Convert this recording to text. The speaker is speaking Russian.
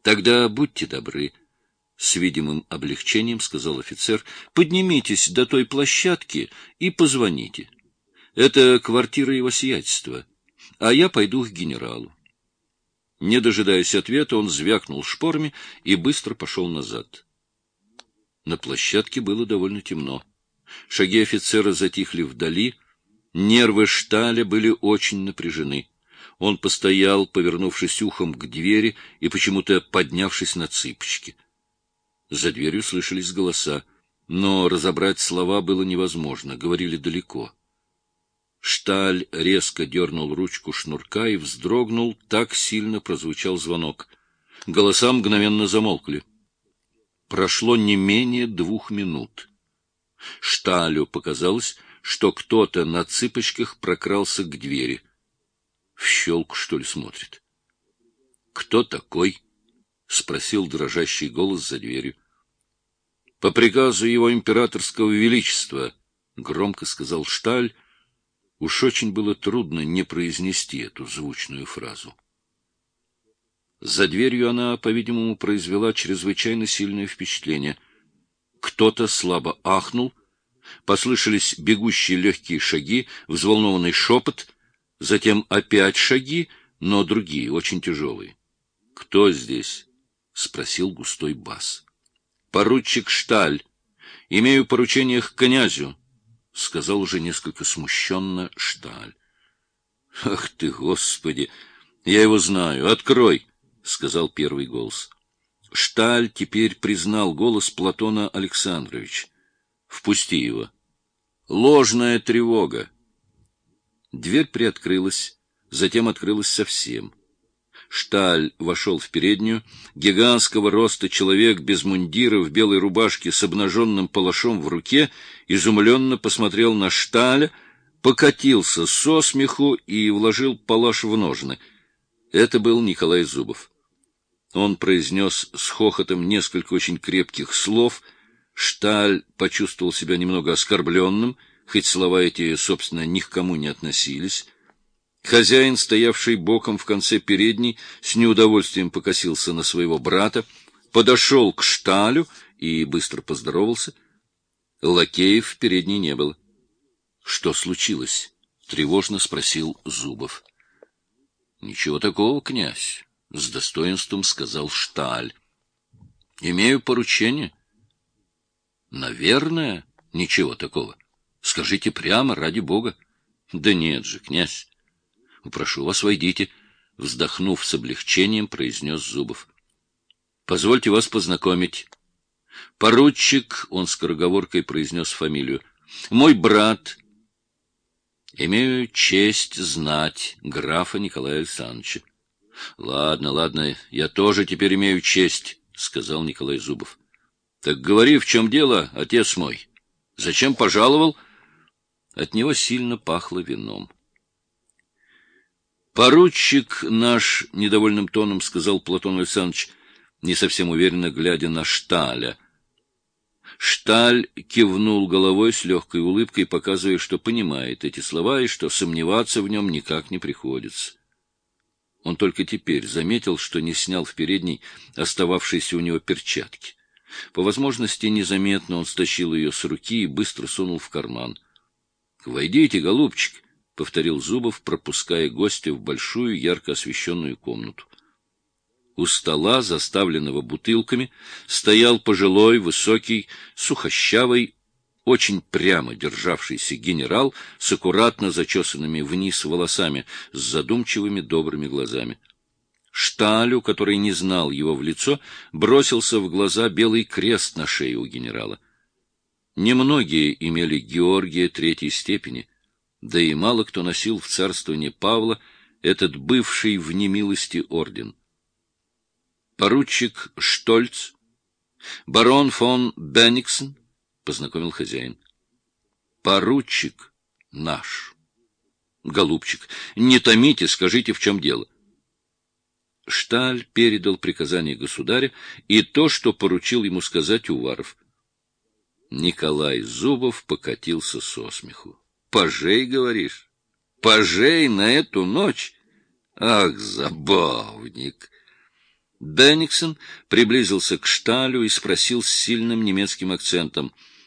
— Тогда будьте добры, — с видимым облегчением сказал офицер, — поднимитесь до той площадки и позвоните. Это квартира его сиятельства, а я пойду к генералу. Не дожидаясь ответа, он звякнул шпорами и быстро пошел назад. На площадке было довольно темно. Шаги офицера затихли вдали, нервы шталя были очень напряжены. Он постоял, повернувшись ухом к двери и почему-то поднявшись на цыпочки. За дверью слышались голоса, но разобрать слова было невозможно, говорили далеко. Шталь резко дернул ручку шнурка и вздрогнул, так сильно прозвучал звонок. Голоса мгновенно замолкли. Прошло не менее двух минут. Шталю показалось, что кто-то на цыпочках прокрался к двери. В щелку, что ли, смотрит. — Кто такой? — спросил дрожащий голос за дверью. — По приказу его императорского величества, — громко сказал Шталь, — Уж очень было трудно не произнести эту звучную фразу. За дверью она, по-видимому, произвела чрезвычайно сильное впечатление. Кто-то слабо ахнул, послышались бегущие легкие шаги, взволнованный шепот, затем опять шаги, но другие, очень тяжелые. — Кто здесь? — спросил густой бас. — Поручик Шталь. Имею поручение к князю. — сказал уже несколько смущенно Шталь. — Ах ты, Господи! Я его знаю. Открой! — сказал первый голос. Шталь теперь признал голос Платона Александровича. — Впусти его. Ложная тревога. Дверь приоткрылась, затем открылась совсем. Шталь вошел в переднюю. Гигантского роста человек без мундира в белой рубашке с обнаженным палашом в руке изумленно посмотрел на Шталя, покатился со смеху и вложил палаш в ножны. Это был Николай Зубов. Он произнес с хохотом несколько очень крепких слов. Шталь почувствовал себя немного оскорбленным, хоть слова эти, собственно, ни к кому не относились. Хозяин, стоявший боком в конце передней, с неудовольствием покосился на своего брата, подошел к шталю и быстро поздоровался. Лакеев в передней не было. — Что случилось? — тревожно спросил Зубов. — Ничего такого, князь, — с достоинством сказал Шталь. — Имею поручение. — Наверное, ничего такого. Скажите прямо, ради бога. — Да нет же, князь. — Прошу вас, войдите, — вздохнув с облегчением, произнес Зубов. — Позвольте вас познакомить. Поручик, — он скороговоркой произнес фамилию, — мой брат. Имею честь знать графа Николая Александровича. — Ладно, ладно, я тоже теперь имею честь, — сказал Николай Зубов. — Так говори, в чем дело, отец мой? Зачем пожаловал? От него сильно пахло вином. — Поручик наш, — недовольным тоном сказал Платон Александрович, не совсем уверенно глядя на Шталя. Шталь кивнул головой с легкой улыбкой, показывая, что понимает эти слова и что сомневаться в нем никак не приходится. Он только теперь заметил, что не снял в передней остававшиеся у него перчатки. По возможности незаметно он стащил ее с руки и быстро сунул в карман. — Войдите, голубчик, повторил Зубов, пропуская гостя в большую ярко освещенную комнату. У стола, заставленного бутылками, стоял пожилой, высокий, сухощавый, очень прямо державшийся генерал с аккуратно зачесанными вниз волосами, с задумчивыми добрыми глазами. Шталю, который не знал его в лицо, бросился в глаза белый крест на шее у генерала. Немногие имели Георгия третьей степени, да и мало кто носил в царствование Павла этот бывший в немилости орден. Поручик Штольц, барон фон Бенниксен, познакомил хозяин. Поручик наш. Голубчик, не томите, скажите, в чем дело. Шталь передал приказание государя и то, что поручил ему сказать Уваров. Николай Зубов покатился со смеху. Пожей, говоришь? Пожей на эту ночь? Ах, забавник! Бенниксон приблизился к Шталю и спросил с сильным немецким акцентом,